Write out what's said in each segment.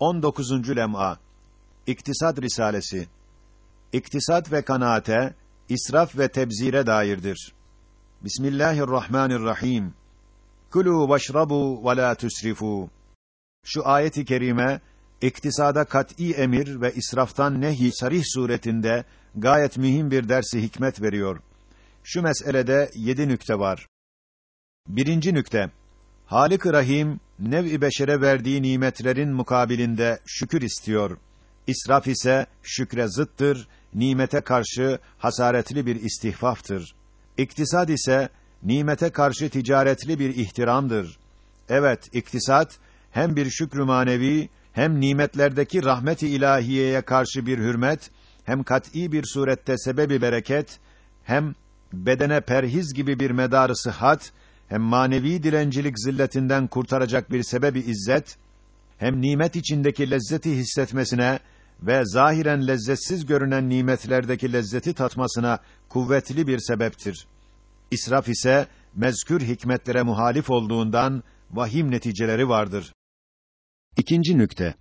19. lem'a İktisad Risalesi İktisat ve kanaate, israf ve tebzire dairdir. Bismillahirrahmanirrahim. Kulu veşrabu ve la tusrifu. Şu ayeti kerime iktisada kat'î emir ve israftan nehy sarih suretinde gayet mühim bir dersi hikmet veriyor. Şu meselede yedi nükte var. Birinci nükte. Halik-i Rahim nev-i beşere verdiği nimetlerin mukabilinde şükür istiyor. İsraf ise şükre zıttır, nimete karşı hasaretli bir istihfaftır. İktisad ise nimete karşı ticaretli bir ihtiramdır. Evet, iktisat hem bir şükrü manevi hem nimetlerdeki rahmet-i ilahiyeye karşı bir hürmet, hem kat'î bir surette sebebi bereket, hem bedene perhiz gibi bir medarı sıhhat, hem manevi dilencilik zilletinden kurtaracak bir sebebi izzet, hem nimet içindeki lezzeti hissetmesine ve zahiren lezzetsiz görünen nimetlerdeki lezzeti tatmasına kuvvetli bir sebeptir. İsraf ise mezkür hikmetlere muhalif olduğundan vahim neticeleri vardır. İkinci nükte.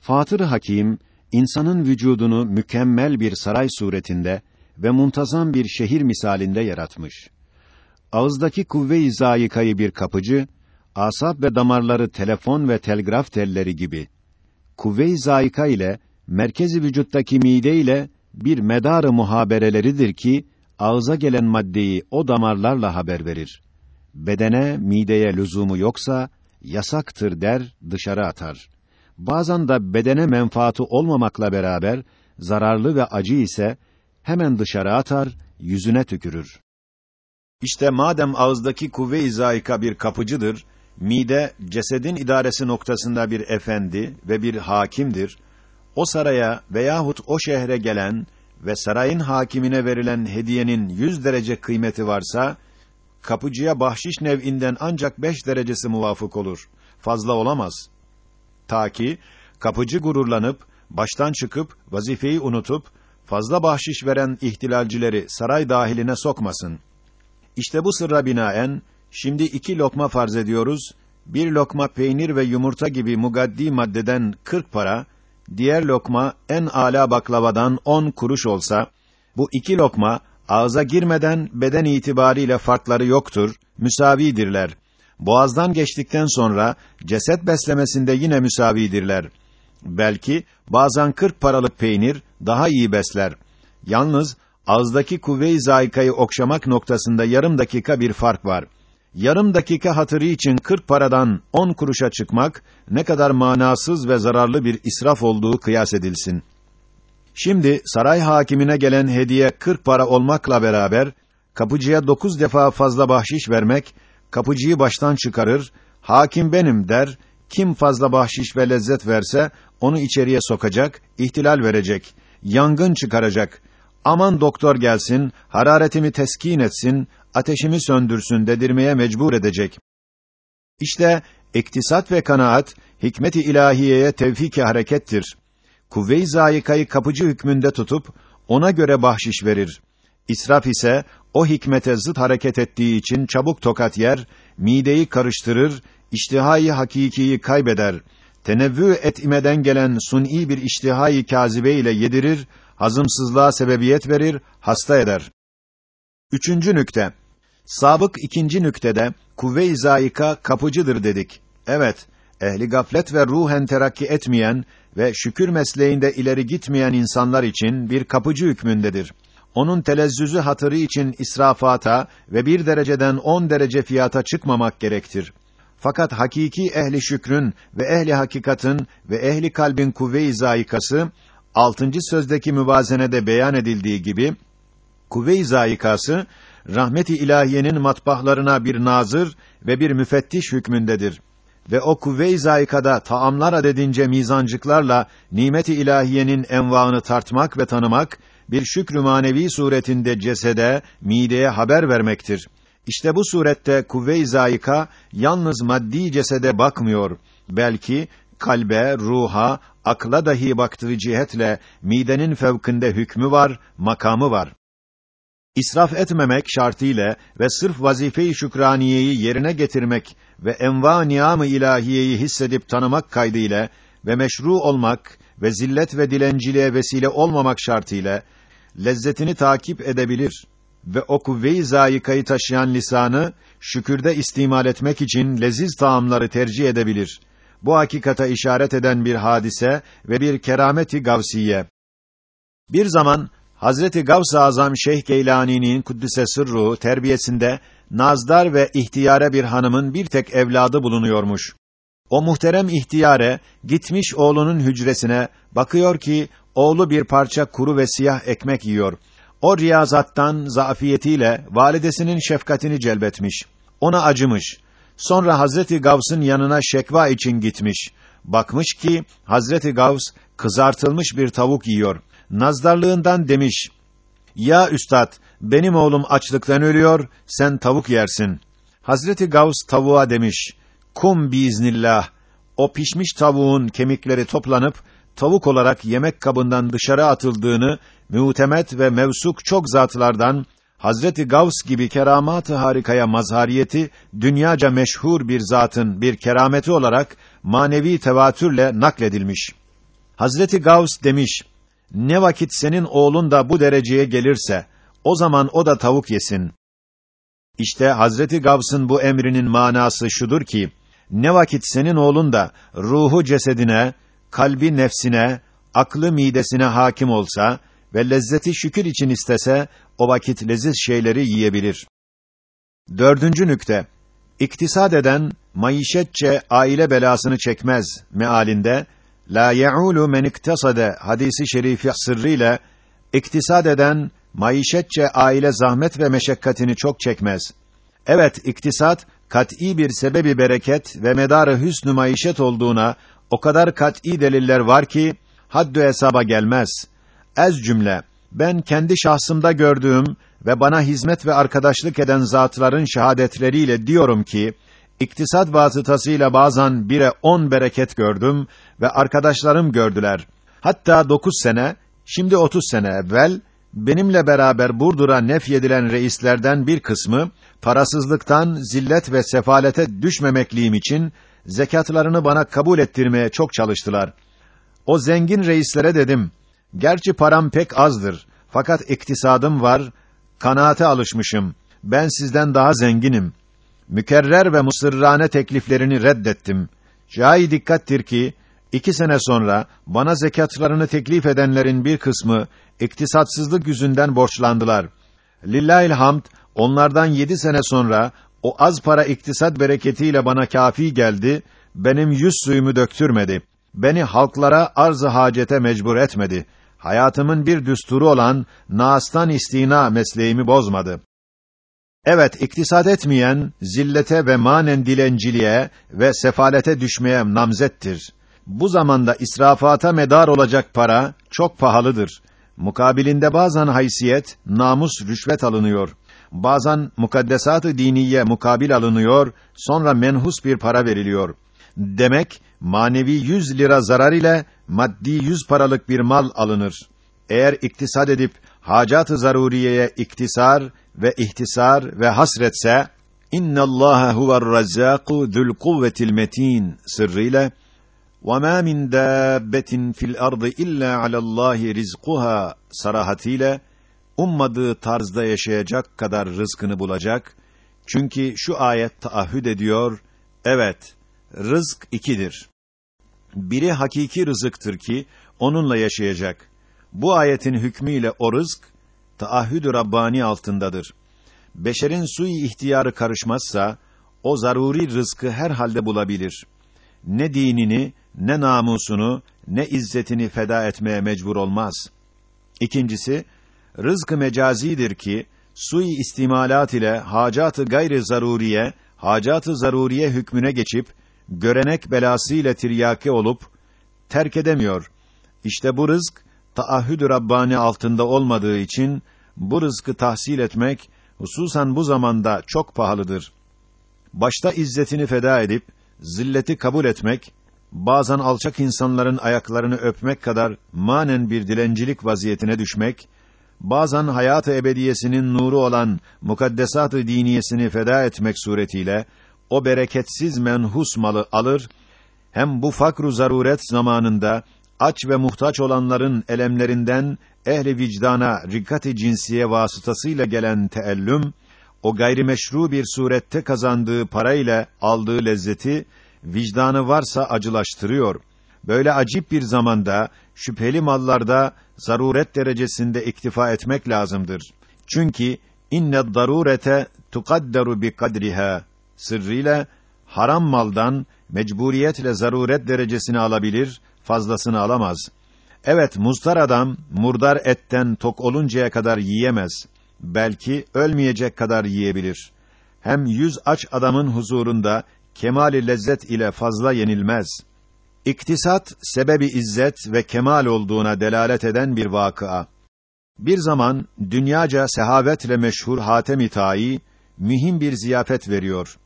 Fatır Hakim insanın vücudunu mükemmel bir saray suretinde ve muntazam bir şehir misalinde yaratmış. Ağızdaki kuvve-i zayikayı bir kapıcı, asap ve damarları telefon ve telgraf telleri gibi. Kuvve-i zayika ile merkezi vücuttaki mide ile bir medarı muhabereleridir ki ağza gelen maddeyi o damarlarla haber verir. Bedene, mideye lüzumu yoksa yasaktır der, dışarı atar. Bazen de bedene menfaatı olmamakla beraber zararlı ve acı ise hemen dışarı atar, yüzüne tükürür. İşte madem ağızdaki kuvve-i zayika bir kapıcıdır, mide cesedin idaresi noktasında bir efendi ve bir hakimdir. O saraya veyahut o şehre gelen ve sarayın hakimine verilen hediyenin yüz derece kıymeti varsa, kapıcıya bahşiş nev'inden ancak beş derecesi muvafık olur. Fazla olamaz. Ta ki, kapıcı gururlanıp, baştan çıkıp, vazifeyi unutup, fazla bahşiş veren ihtilalcileri saray dahiline sokmasın. İşte bu sırra binaen, şimdi iki lokma farz ediyoruz, bir lokma peynir ve yumurta gibi mugaddi maddeden kırk para, diğer lokma en âlâ baklavadan on kuruş olsa, bu iki lokma, ağza girmeden beden itibariyle farkları yoktur, müsavidirler. Boğazdan geçtikten sonra, ceset beslemesinde yine müsavidirler. Belki, bazen kırk paralık peynir, daha iyi besler. Yalnız, ağızdaki kuvve-i zayikayı okşamak noktasında yarım dakika bir fark var. Yarım dakika hatırı için 40 paradan 10 kuruşa çıkmak ne kadar manasız ve zararlı bir israf olduğu kıyas edilsin. Şimdi saray hakimine gelen hediye 40 para olmakla beraber kapıcıya 9 defa fazla bahşiş vermek kapıcıyı baştan çıkarır, hakim benim der, kim fazla bahşiş ve lezzet verse onu içeriye sokacak, ihtilal verecek, yangın çıkaracak. Aman doktor gelsin, hararetimi teskin etsin, ateşimi söndürsün dedirmeye mecbur edecek. İşte iktisat ve kanaat hikmet-i ilahiyeye tevfik-i harekettir. Kuvve-i zayikayı kapıcı hükmünde tutup ona göre bahşiş verir. İsraf ise o hikmete zıt hareket ettiği için çabuk tokat yer, mideyi karıştırır, iştihayı hakikiyi kaybeder. Tenevvü etmeden gelen suni bir iştihayı kazibe ile yedirir, hazımsızlığa sebebiyet verir, hasta eder. Üçüncü nükte. Sabık ikinci nüktede kuvve-i zayika kapıcıdır dedik. Evet, ehli gaflet ve ruhen terakki etmeyen ve şükür mesleğinde ileri gitmeyen insanlar için bir kapıcı hükmündedir. Onun telezzüzü hatırı için israfata ve bir dereceden on derece fiyata çıkmamak gerektir. Fakat hakiki ehli şükrün ve ehli hakikatın ve ehli kalbin kuvve-i zayikası, altıncı sözdeki müvazenede beyan edildiği gibi, kuvve-i zayikası, rahmet-i ilahiyenin matbahlarına bir nazır ve bir müfettiş hükmündedir. Ve o kuvve-i zayikada taamlar adedince mizancıklarla nimet-i ilahiyenin envaını tartmak ve tanımak, bir şükrü manevi suretinde cesede, mideye haber vermektir. İşte bu surette kuvve-i zayika yalnız maddi cesede bakmıyor, belki kalbe, ruha, akla dahi baktığı cihetle midenin fevkinde hükmü var, makamı var. İsraf etmemek şartıyla ve sırf vazife-i şükraniyeyi yerine getirmek ve enva niyam-ı ilahiyeyi hissedip tanımak kaydıyla ve meşru olmak ve zillet ve dilenciliğe vesile olmamak şartıyla lezzetini takip edebilir ve o kuvve-i zayikayı taşıyan lisanı şükürde istimal etmek için leziz taamları tercih edebilir. Bu hakikata işaret eden bir hadise ve bir kerameti gavsiye. Bir zaman Hazreti Gavs-ı Azam Şeyh Geylani'nin kuddise sırruhu terbiyesinde nazdar ve ihtiyare bir hanımın bir tek evladı bulunuyormuş. O muhterem ihtiyare gitmiş oğlunun hücresine bakıyor ki oğlu bir parça kuru ve siyah ekmek yiyor. O riyazattan zafiyetiyle validesinin şefkatini celbetmiş. Ona acımış. Sonra Hazreti Gavs'ın yanına şekva için gitmiş. Bakmış ki Hazreti Gavs kızartılmış bir tavuk yiyor. Nazdarlığından demiş: "Ya üstad, benim oğlum açlıktan ölüyor, sen tavuk yersin." Hazreti Gavs tavuğa demiş: "Kum biiznillah." O pişmiş tavuğun kemikleri toplanıp tavuk olarak yemek kabından dışarı atıldığını mütemet ve mevsuk çok zatlardan Hazreti Gavs gibi keramat-ı harikaya mazhariyeti dünyaca meşhur bir zatın bir kerameti olarak manevi tevatürle nakledilmiş. Hazreti Gavs demiş: "Ne vakit senin oğlun da bu dereceye gelirse o zaman o da tavuk yesin." İşte Hazreti Gavs'ın bu emrinin manası şudur ki: Ne vakit senin oğlun da ruhu cesedine, kalbi nefsine, aklı midesine hakim olsa ve lezzeti şükür için istese, o vakit leziz şeyleri yiyebilir. Dördüncü nükte. İktisad eden, maişetçe aile belasını çekmez mealinde, la ye'ulu men iktasade hadisi şerifi sırrıyla, iktisad eden, maişetçe aile zahmet ve meşakkatini çok çekmez. Evet, iktisat, kat'î bir sebebi bereket ve medarı hüsnü maişet olduğuna, o kadar kat'î deliller var ki, haddü hesaba gelmez. Ez cümle, ben kendi şahsımda gördüğüm ve bana hizmet ve arkadaşlık eden zatların şehadetleriyle diyorum ki, iktisat vasıtasıyla bazen bire on bereket gördüm ve arkadaşlarım gördüler. Hatta dokuz sene, şimdi otuz sene evvel, benimle beraber Burdur'a nefyedilen reislerden bir kısmı, parasızlıktan, zillet ve sefalete düşmemekliğim için, zekatlarını bana kabul ettirmeye çok çalıştılar. O zengin reislere dedim, Gerçi param pek azdır. Fakat iktisadım var, kanaate alışmışım. Ben sizden daha zenginim. Mükerrer ve musırrane tekliflerini reddettim. Şahi dikkattir ki, iki sene sonra bana zekatlarını teklif edenlerin bir kısmı iktisatsızlık yüzünden borçlandılar. Lillahil hamd, onlardan yedi sene sonra o az para iktisat bereketiyle bana kafi geldi, benim yüz suyumu döktürmedi. Beni halklara arz-ı hacete mecbur etmedi hayatımın bir düsturu olan naastan istina mesleğimi bozmadı. Evet, iktisat etmeyen, zillete ve manen dilenciliğe ve sefalete düşmeye namzettir. Bu zamanda israfata medar olacak para çok pahalıdır. Mukabilinde bazen haysiyet, namus, rüşvet alınıyor. Bazen mukaddesat-ı diniye mukabil alınıyor, sonra menhus bir para veriliyor. Demek manevi yüz lira zarar ile maddi yüz paralık bir mal alınır. Eğer iktisad edip hacat-ı zaruriyeye iktisar ve ihtisar ve hasretse inna Allah huve'r-Razzâku zul kuvvetil metin sırrıyla وَمَا مِنْ دَابَّةٍ فِي الْأَرْضِ إِلَّا عَلَى اللّٰهِ رِزْقُهَا sarahatiyle ummadığı tarzda yaşayacak kadar rızkını bulacak. Çünkü şu ayet taahhüd ediyor. Evet, rızk ikidir. Biri hakiki rızıktır ki onunla yaşayacak. Bu ayetin hükmüyle o rızk taahhüd-ü rabbani altındadır. Beşerin sui ihtiyarı karışmazsa o zaruri rızkı her halde bulabilir. Ne dinini, ne namusunu, ne izzetini feda etmeye mecbur olmaz. İkincisi, rızkı mecazidir ki sui istimalat ile hacat-ı gayri zaruriye, hacat-ı zaruriye hükmüne geçip görenek belası ile tiryaki olup terk edemiyor. İşte bu rızk taahhüd-ü rabbani altında olmadığı için bu rızkı tahsil etmek hususan bu zamanda çok pahalıdır. Başta izzetini feda edip zilleti kabul etmek bazen alçak insanların ayaklarını öpmek kadar manen bir dilencilik vaziyetine düşmek, bazen hayat-ı ebediyesinin nuru olan mukaddesat-ı diniyesini feda etmek suretiyle o bereketsiz menhus malı alır hem bu fakru zaruret zamanında aç ve muhtaç olanların elemlerinden ehli vicdana rikkat-i cinsiye vasıtasıyla gelen teellüm o gayrimeşru bir surette kazandığı parayla aldığı lezzeti vicdanı varsa acılaştırıyor. Böyle acip bir zamanda şüpheli mallarda zaruret derecesinde iktifa etmek lazımdır. Çünkü inne darurete tukadderu bi kadriha sırrıyla haram maldan mecburiyetle zaruret derecesini alabilir, fazlasını alamaz. Evet, muztar adam murdar etten tok oluncaya kadar yiyemez. Belki ölmeyecek kadar yiyebilir. Hem yüz aç adamın huzurunda kemali lezzet ile fazla yenilmez. İktisat sebebi izzet ve kemal olduğuna delalet eden bir vakıa. Bir zaman dünyaca sehavetle meşhur Hatem-i mühim bir ziyafet veriyor.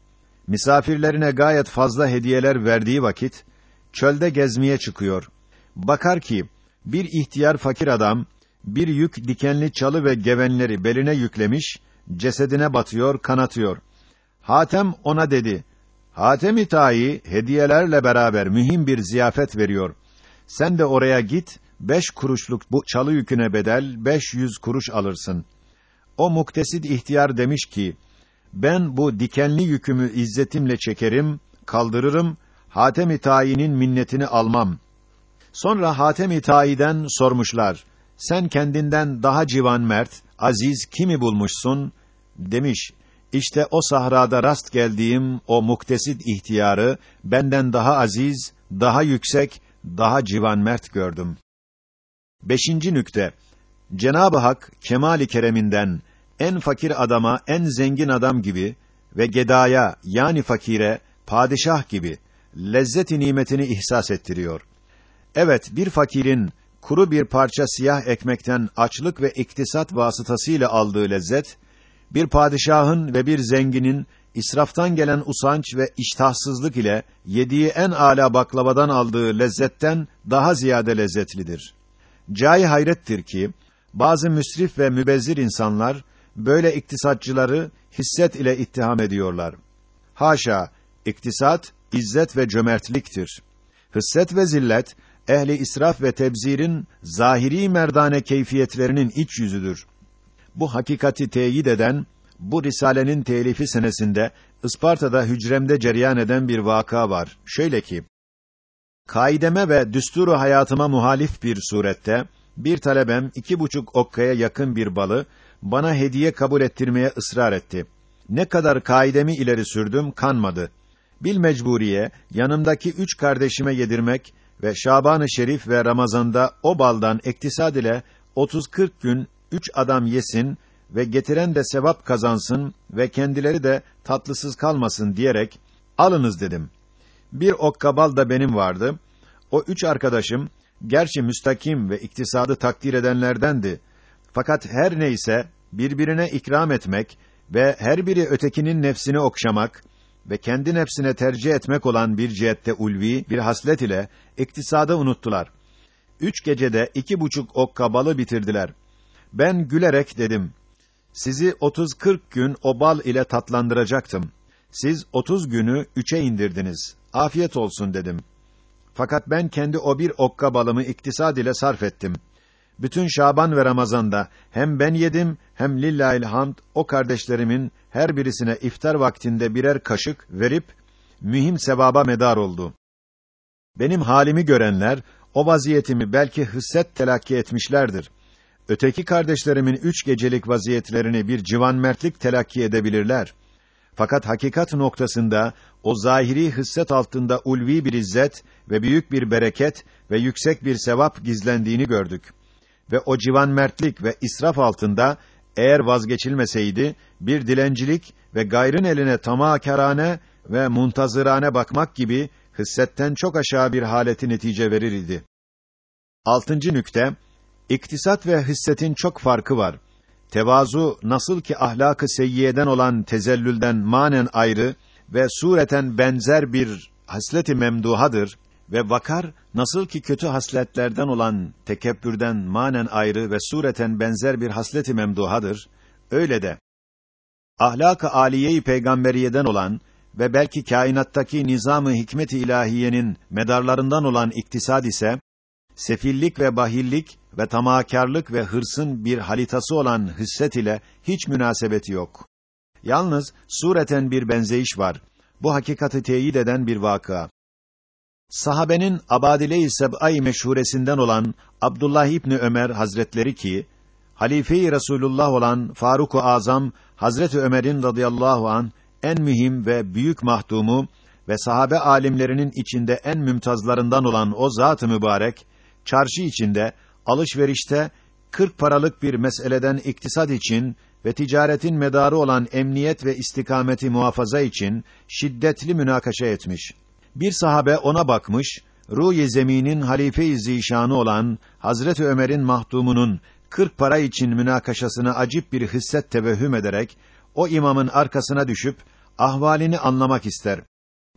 Misafirlerine gayet fazla hediyeler verdiği vakit çölde gezmeye çıkıyor. Bakar ki bir ihtiyar fakir adam bir yük dikenli çalı ve gevenleri beline yüklemiş, cesedine batıyor, kanatıyor. Hatem ona dedi: Hatem-i hediyelerle beraber mühim bir ziyafet veriyor. Sen de oraya git, beş kuruşluk bu çalı yüküne bedel beş yüz kuruş alırsın. O muktesid ihtiyar demiş ki, ben bu dikenli yükümü izzetimle çekerim, kaldırırım, Hatem-i Tayi'nin minnetini almam. Sonra Hatem-i Tayi'den sormuşlar, sen kendinden daha civan mert, aziz kimi bulmuşsun? Demiş, işte o sahrada rast geldiğim o muktesid ihtiyarı benden daha aziz, daha yüksek, daha civan mert gördüm. Beşinci nükte. Cenab-ı Hak kemali kereminden en fakir adama en zengin adam gibi ve gedaya yani fakire padişah gibi lezzet-i nimetini ihsas ettiriyor. Evet, bir fakirin kuru bir parça siyah ekmekten açlık ve iktisat vasıtasıyla aldığı lezzet, bir padişahın ve bir zenginin israftan gelen usanç ve iştahsızlık ile yediği en âlâ baklavadan aldığı lezzetten daha ziyade lezzetlidir. Cai hayrettir ki bazı müsrif ve mübezzir insanlar böyle iktisatçıları hisset ile ittiham ediyorlar. Haşa, iktisat izzet ve cömertliktir. Hısset ve zillet ehli israf ve tebzirin zahiri merdane keyfiyetlerinin iç yüzüdür. Bu hakikati teyit eden bu risalenin telifi senesinde Isparta'da hücremde cereyan eden bir vaka var. Şöyle ki: Kaideme ve düsturu hayatıma muhalif bir surette bir talebem iki buçuk okkaya yakın bir balı bana hediye kabul ettirmeye ısrar etti. Ne kadar kaidemi ileri sürdüm kanmadı. Bil mecburiye yanımdaki üç kardeşime yedirmek ve Şaban-ı Şerif ve Ramazan'da o baldan ektisad ile 30-40 gün üç adam yesin ve getiren de sevap kazansın ve kendileri de tatlısız kalmasın diyerek alınız dedim. Bir okka bal da benim vardı. O üç arkadaşım gerçi müstakim ve iktisadı takdir edenlerdendi. Fakat her neyse birbirine ikram etmek ve her biri ötekinin nefsini okşamak ve kendi nefsine tercih etmek olan bir cihette ulvi bir haslet ile iktisadı unuttular. Üç gecede iki buçuk okka balı bitirdiler. Ben gülerek dedim, sizi otuz kırk gün o bal ile tatlandıracaktım. Siz otuz günü üçe indirdiniz. Afiyet olsun dedim. Fakat ben kendi o bir okka balımı iktisad ile sarf ettim. Bütün Şaban ve Ramazan'da hem ben yedim hem lillahil hamd o kardeşlerimin her birisine iftar vaktinde birer kaşık verip mühim sevaba medar oldu. Benim halimi görenler o vaziyetimi belki hısset telakki etmişlerdir. Öteki kardeşlerimin üç gecelik vaziyetlerini bir civan mertlik telakki edebilirler. Fakat hakikat noktasında o zahiri hısset altında ulvi bir izzet ve büyük bir bereket ve yüksek bir sevap gizlendiğini gördük. Ve o civan mertlik ve israf altında eğer vazgeçilmeseydi bir dilencilik ve gayrın eline tamahkarane ve muntazırane bakmak gibi hissetten çok aşağı bir haleti netice verir idi. Altıncı nükte, iktisat ve hissetin çok farkı var. Tevazu nasıl ki ahlakı seyyiyeden olan tezellülden manen ayrı ve sureten benzer bir hasleti memduhadır ve vakar nasıl ki kötü hasletlerden olan tekebbürden manen ayrı ve sureten benzer bir hasleti memduhadır, öyle de ahlak-ı âliye-i peygamberiyeden olan ve belki kainattaki nizamı hikmet-i ilahiyenin medarlarından olan iktisad ise sefillik ve bahillik ve tamahkarlık ve hırsın bir halitası olan hisset ile hiç münasebeti yok. Yalnız sureten bir benzeyiş var. Bu hakikati teyit eden bir vakıa. Sahabenin Abadile-i Seb'ay meşhuresinden olan Abdullah İbni Ömer Hazretleri ki Halife-i Resulullah olan Faruk-u Azam Hazreti Ömer'in radıyallahu an en mühim ve büyük mahdumu ve sahabe alimlerinin içinde en mümtazlarından olan o zat-ı mübarek çarşı içinde alışverişte 40 paralık bir meseleden iktisad için ve ticaretin medarı olan emniyet ve istikameti muhafaza için şiddetli münakaşa etmiş. Bir sahabe ona bakmış, ruh-i zeminin halife-i zişanı olan Hazreti Ömer'in mahdumunun 40 para için münakaşasını acip bir hisset tevehhüm ederek o imamın arkasına düşüp ahvalini anlamak ister.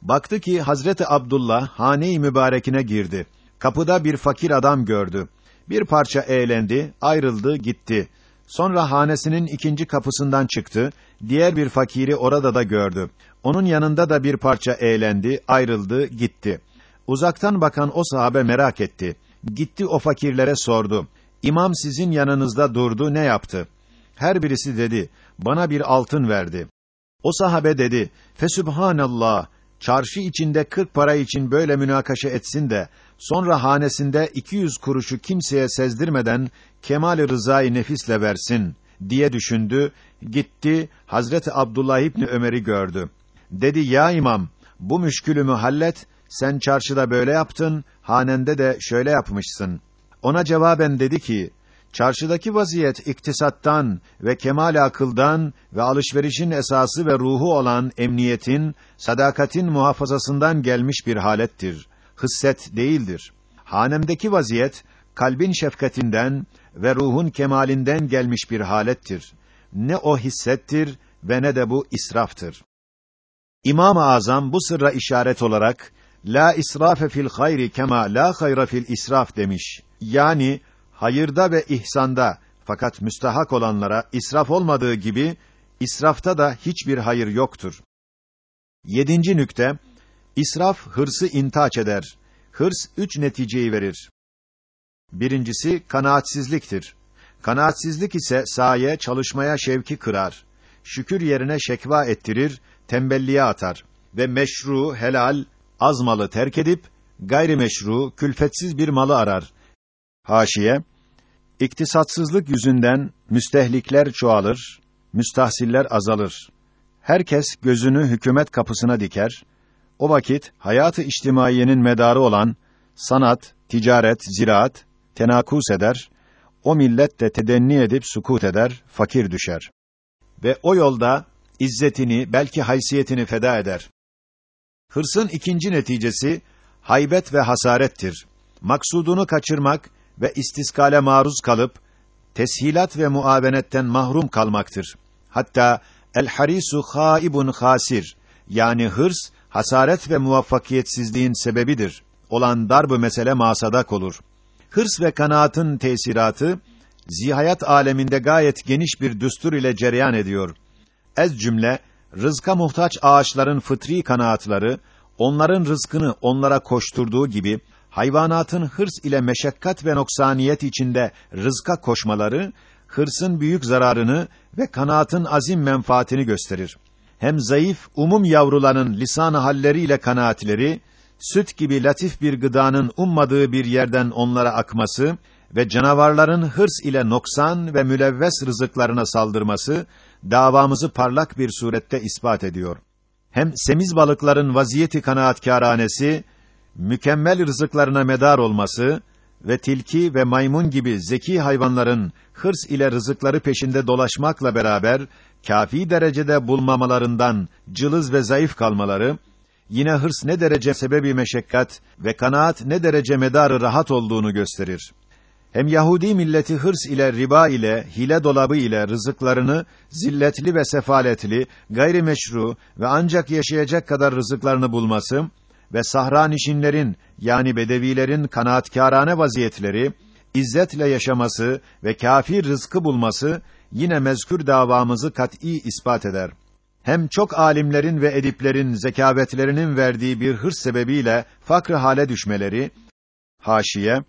Baktı ki Hazreti Abdullah hane-i mübarekine girdi. Kapıda bir fakir adam gördü. Bir parça eğlendi, ayrıldı, gitti. Sonra hanesinin ikinci kapısından çıktı, diğer bir fakiri orada da gördü. Onun yanında da bir parça eğlendi, ayrıldı, gitti. Uzaktan bakan o sahabe merak etti. Gitti o fakirlere sordu. İmam sizin yanınızda durdu, ne yaptı? Her birisi dedi, bana bir altın verdi. O sahabe dedi, Fesübhanallah, çarşı içinde kırk para için böyle münakaşa etsin de, sonra hanesinde iki yüz kuruşu kimseye sezdirmeden, kemal-i rızayı nefisle versin, diye düşündü, gitti, Hazreti Abdullah İbni Ömer'i gördü. Dedi, ya imam, bu müşkülümü hallet, sen çarşıda böyle yaptın, hanende de şöyle yapmışsın. Ona cevaben dedi ki, çarşıdaki vaziyet iktisattan ve kemal akıldan ve alışverişin esası ve ruhu olan emniyetin, sadakatin muhafazasından gelmiş bir halettir. Hısset değildir. Hanemdeki vaziyet, kalbin şefkatinden ve ruhun kemalinden gelmiş bir halettir. Ne o hissettir ve ne de bu israftır. İmam-ı Azam bu sırra işaret olarak la israfe fil hayri kema la hayra fil israf demiş. Yani hayırda ve ihsanda fakat müstahak olanlara israf olmadığı gibi israfta da hiçbir hayır yoktur. Yedinci nükte israf hırsı intaç eder. Hırs üç neticeyi verir. Birincisi kanaatsizliktir. Kanaatsizlik ise saye çalışmaya şevki kırar. Şükür yerine şekva ettirir, tembelliğe atar ve meşru, helal, az malı terk edip gayrimeşru, külfetsiz bir malı arar. Haşiye İktisatsızlık yüzünden müstehlikler çoğalır, müstahsiller azalır. Herkes gözünü hükümet kapısına diker. O vakit hayatı içtimaiyenin medarı olan sanat, ticaret, ziraat tenakus eder. O millet de tedenni edip sukut eder, fakir düşer. Ve o yolda izzetini, belki haysiyetini feda eder. Hırsın ikinci neticesi haybet ve hasarettir. Maksudunu kaçırmak ve istiskale maruz kalıp teshilat ve muavenetten mahrum kalmaktır. Hatta el harisu haibun hasir yani hırs hasaret ve muvaffakiyetsizliğin sebebidir. Olan darbu mesele masadak olur. Hırs ve kanaatın tesiratı zihayat aleminde gayet geniş bir düstur ile cereyan ediyor. Ez cümle rızka muhtaç ağaçların fıtri kanaatları onların rızkını onlara koşturduğu gibi hayvanatın hırs ile meşakkat ve noksaniyet içinde rızka koşmaları hırsın büyük zararını ve kanaatın azim menfaatini gösterir. Hem zayıf umum yavruların lisan-ı halleriyle kanaatleri süt gibi latif bir gıdanın ummadığı bir yerden onlara akması ve canavarların hırs ile noksan ve mülevves rızıklarına saldırması davamızı parlak bir surette ispat ediyor. Hem semiz balıkların vaziyeti kanaatkâranesi mükemmel rızıklarına medar olması ve tilki ve maymun gibi zeki hayvanların hırs ile rızıkları peşinde dolaşmakla beraber kafi derecede bulmamalarından cılız ve zayıf kalmaları yine hırs ne derece sebebi meşakkat ve kanaat ne derece medarı rahat olduğunu gösterir. Hem Yahudi milleti hırs ile riba ile hile dolabı ile rızıklarını zilletli ve sefaletli, gayrimeşru ve ancak yaşayacak kadar rızıklarını bulması ve sahra nişinlerin yani bedevilerin kanaatkârane vaziyetleri izzetle yaşaması ve kâfi rızkı bulması yine mezkür davamızı kat'î ispat eder. hem çok alimlerin ve ediplerin zekavetlerinin verdiği bir hırs sebebiyle fakr hale düşmeleri haşiye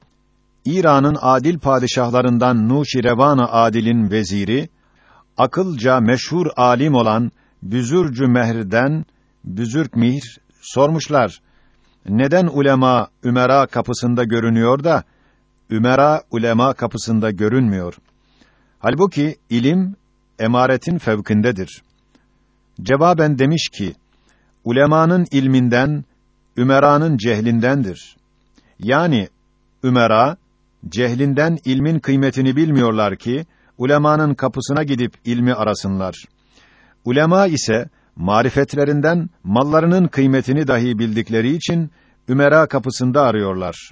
İran'ın adil padişahlarından Nuşirevan Adil'in veziri akılca meşhur alim olan Büzürcü Mehr'den Büzürk Mihr sormuşlar. Neden ulema Ümera kapısında görünüyor da Ümera ulema kapısında görünmüyor? Halbuki ilim emaretin fevkindedir. Cevaben demiş ki, ulemanın ilminden, ümeranın cehlindendir. Yani, ümera, cehlinden ilmin kıymetini bilmiyorlar ki, ulemanın kapısına gidip ilmi arasınlar. Ulema ise, marifetlerinden mallarının kıymetini dahi bildikleri için, ümera kapısında arıyorlar.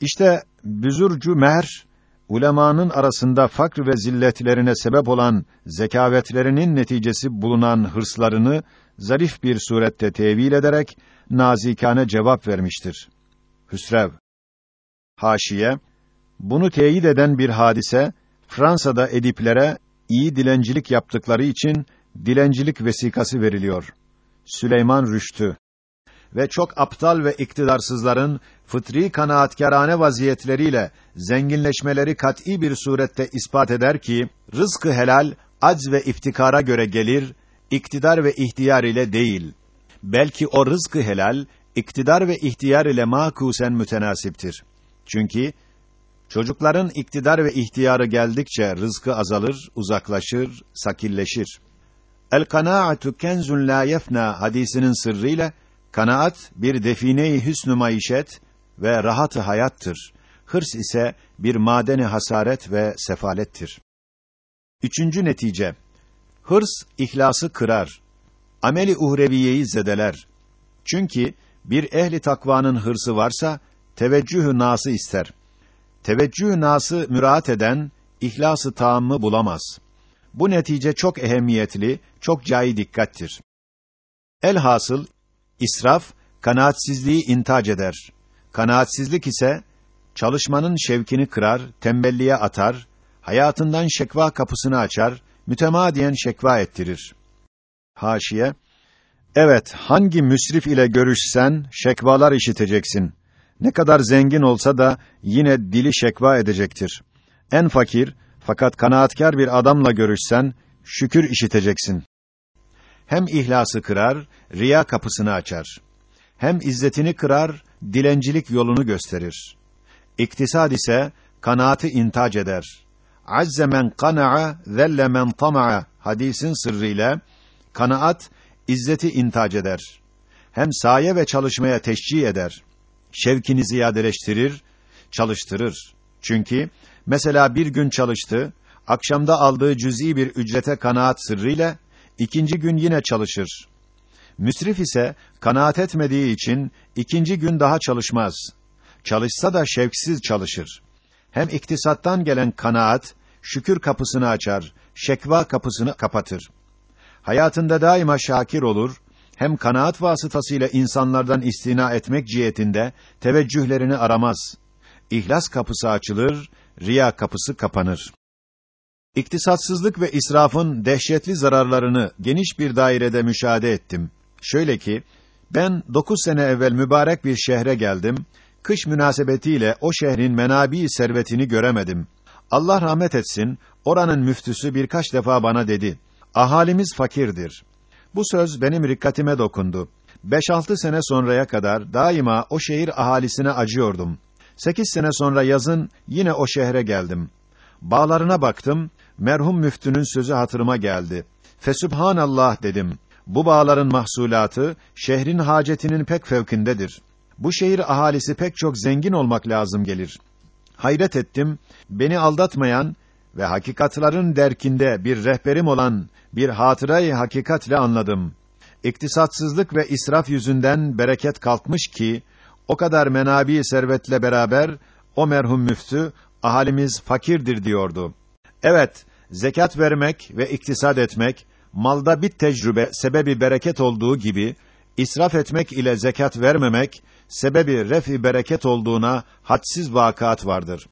İşte, büzürcü mehr, ulemanın arasında fakr ve zilletlerine sebep olan zekavetlerinin neticesi bulunan hırslarını zarif bir surette tevil ederek nazikane cevap vermiştir. Hüsrev Haşiye bunu teyit eden bir hadise Fransa'da ediplere iyi dilencilik yaptıkları için dilencilik vesikası veriliyor. Süleyman Rüştü ve çok aptal ve iktidarsızların fıtri kanaatkârane vaziyetleriyle zenginleşmeleri kat'î bir surette ispat eder ki rızkı helal acz ve iftikara göre gelir, iktidar ve ihtiyar ile değil. Belki o rızkı helal iktidar ve ihtiyar ile makusen mütenasiptir. Çünkü çocukların iktidar ve ihtiyarı geldikçe rızkı azalır, uzaklaşır, sakilleşir. El kanaatu kenzun la yefna hadisinin sırrıyla Kanaat bir define-i hüsnü maişet ve rahat-ı hayattır. Hırs ise bir madeni hasaret ve sefalettir. Üçüncü netice. Hırs ihlası kırar. Ameli uhreviyeyi zedeler. Çünkü bir ehli takvanın hırsı varsa teveccühü nası ister. Teveccühü nası müraat eden ihlası tamamı bulamaz. Bu netice çok ehemmiyetli, çok cayi dikkattir. Elhasıl İsraf, kanaatsizliği intac eder. Kanaatsizlik ise, çalışmanın şevkini kırar, tembelliğe atar, hayatından şekva kapısını açar, mütemadiyen şekva ettirir. Haşiye, Evet, hangi müsrif ile görüşsen, şekvalar işiteceksin. Ne kadar zengin olsa da, yine dili şekva edecektir. En fakir, fakat kanaatkar bir adamla görüşsen, şükür işiteceksin hem ihlası kırar, riya kapısını açar. Hem izzetini kırar, dilencilik yolunu gösterir. İktisad ise kanaatı intac eder. Azze men kana'a, zelle men tama'a hadisin sırrıyla kanaat izzeti intac eder. Hem saye ve çalışmaya teşcih eder. Şevkini ziyadeleştirir, çalıştırır. Çünkü mesela bir gün çalıştı, akşamda aldığı cüz'i bir ücrete kanaat sırrıyla ikinci gün yine çalışır. Müsrif ise kanaat etmediği için ikinci gün daha çalışmaz. Çalışsa da şevksiz çalışır. Hem iktisattan gelen kanaat şükür kapısını açar, şekva kapısını kapatır. Hayatında daima şakir olur, hem kanaat vasıtasıyla insanlardan istina etmek cihetinde teveccühlerini aramaz. İhlas kapısı açılır, riya kapısı kapanır. İktisatsızlık ve israfın dehşetli zararlarını geniş bir dairede müşahede ettim. Şöyle ki, ben dokuz sene evvel mübarek bir şehre geldim, kış münasebetiyle o şehrin menabi servetini göremedim. Allah rahmet etsin, oranın müftüsü birkaç defa bana dedi, ahalimiz fakirdir. Bu söz benim rikkatime dokundu. Beş altı sene sonraya kadar daima o şehir ahalisine acıyordum. Sekiz sene sonra yazın yine o şehre geldim. Bağlarına baktım, merhum müftünün sözü hatırıma geldi. Fesübhanallah dedim. Bu bağların mahsulatı şehrin hacetinin pek fevkindedir. Bu şehir ahalisi pek çok zengin olmak lazım gelir. Hayret ettim. Beni aldatmayan ve hakikatların derkinde bir rehberim olan bir hatırayı hakikatle anladım. İktisatsızlık ve israf yüzünden bereket kalkmış ki o kadar menabi servetle beraber o merhum müftü ahalimiz fakirdir diyordu. Evet, zekat vermek ve iktisad etmek malda bir tecrübe sebebi bereket olduğu gibi israf etmek ile zekat vermemek sebebi refi bereket olduğuna hadsiz vakaat vardır.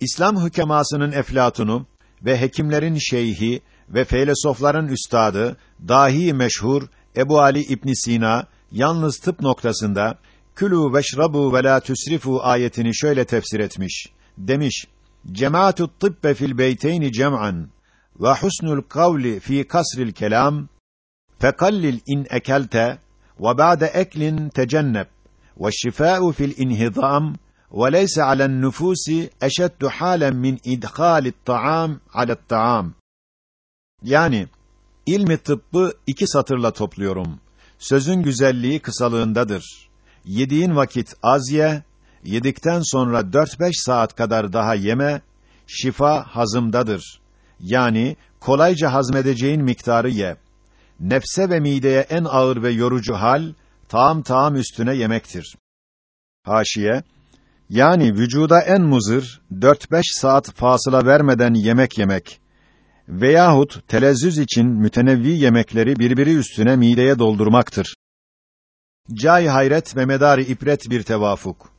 İslam hükemasının eflatunu ve hekimlerin şeyhi ve feylesofların üstadı, dahi meşhur Ebu Ali İbn Sina yalnız tıp noktasında külü veşrabu ve la tüsrifu ayetini şöyle tefsir etmiş. Demiş: Cemaatut tıbbe fil beyteyni cem'an ve husnul kavli fi kasril kelam fekallil in ekelte ve ba'de eklin tecenneb ve şifâ'u fil inhidam ve leyse alen nüfusi eşeddu halen min idhalit ta'am alet ta'am. Yani ilmi tıbbı iki satırla topluyorum. Sözün güzelliği kısalığındadır. Yediğin vakit az ye, yedikten sonra dört beş saat kadar daha yeme, şifa hazımdadır. Yani kolayca hazmedeceğin miktarı ye. Nefse ve mideye en ağır ve yorucu hal, taam taam üstüne yemektir. Haşiye, yani vücuda en muzır, dört beş saat fasıla vermeden yemek yemek veyahut telezzüz için mütenevvi yemekleri birbiri üstüne mideye doldurmaktır. Cay hayret ve medari ibret bir tevafuk.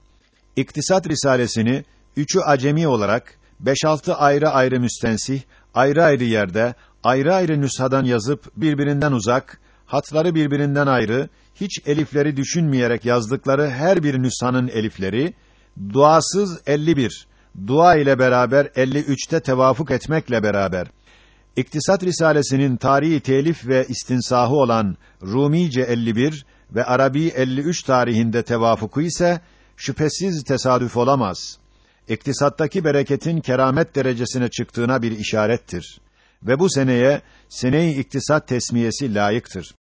İktisat risalesini üçü acemi olarak beş altı ayrı ayrı müstensih, ayrı ayrı yerde, ayrı ayrı nüshadan yazıp birbirinden uzak, hatları birbirinden ayrı, hiç elifleri düşünmeyerek yazdıkları her bir nüshanın elifleri duasız 51, dua ile beraber 53'te tevafuk etmekle beraber İktisat Risalesinin tarihi telif ve istinsahı olan Rumice 51 ve Arabi 53 tarihinde tevafuku ise şüphesiz tesadüf olamaz. İktisattaki bereketin keramet derecesine çıktığına bir işarettir. Ve bu seneye sene-i iktisat tesmiyesi layıktır.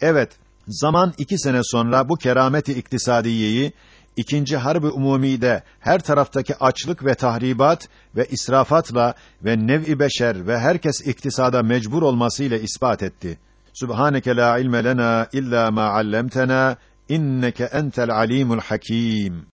Evet, zaman iki sene sonra bu kerameti iktisadiyeyi ikinci harb-ı umumide her taraftaki açlık ve tahribat ve israfatla ve nev'i beşer ve herkes iktisada mecbur olmasıyla ispat etti. Subhaneke la ilme lena illa ma allamtena inneke entel alimul hakim.